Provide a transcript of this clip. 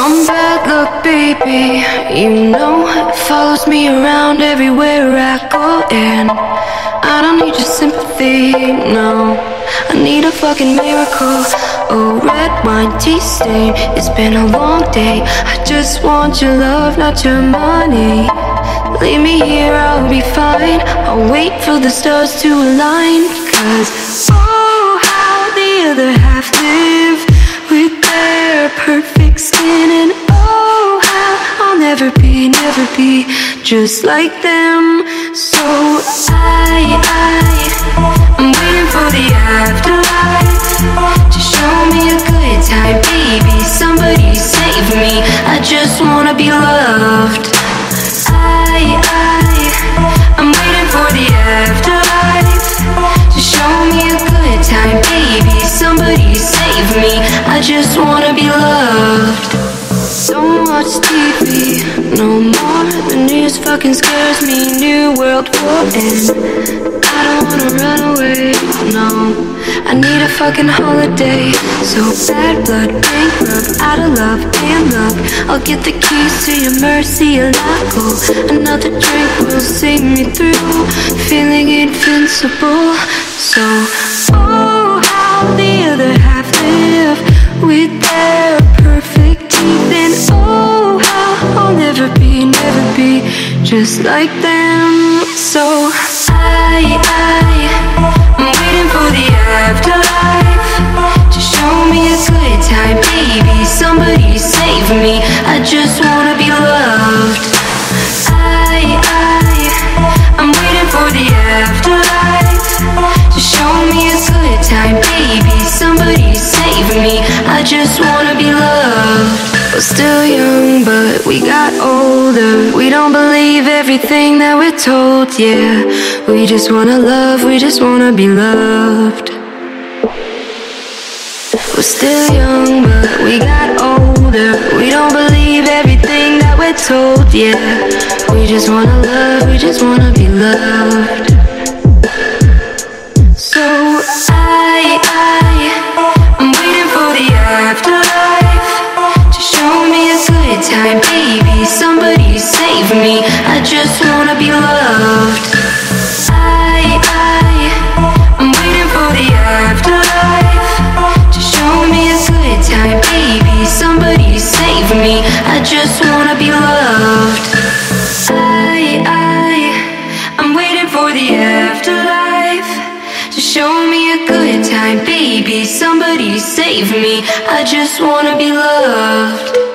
I'm bad luck, baby. You know it follows me around everywhere I go, and I don't need your sympathy. No, I need a fucking miracle. Oh, red wine, tea stain. It's been a long day. I just want your love, not your money. Leave me here, I'll be fine. I'll wait for the stars to align. Cause, oh, how the other half live 16 and oh how I'll never be, never be just like them. So I, I, I'm waiting for the afterlife To show me a good time, baby Somebody save me, I just wanna be loved. Just wanna be loved. Don't watch TV no more. The news fucking scares me. New world war and I don't wanna run away. No, I need a fucking holiday. So bad blood, bankrupt, out of love and love. I'll get the keys to your mercy, Alaco. Another drink will see me through. Feeling invincible. So, oh, just like them. So, I, I, I'm waiting for the afterlife to show me a good time, baby. Somebody save me. I just wanna be loved. I, I, I'm waiting for the afterlife to show me a good time, baby. Somebody save me. I just wanna be loved. We're still young, but we got older. Don't believe everything that we're told, yeah. We just wanna love, we just wanna be loved. We're still young, but we got older. We don't believe everything that we're told, yeah. We just wanna love, we just wanna be loved. I just wanna be loved. I, I, I'm waiting for the afterlife to show me a good time, baby. Somebody save me. I just wanna be loved. I, I, I'm waiting for the afterlife to show me a good time, baby. Somebody save me. I just wanna be loved.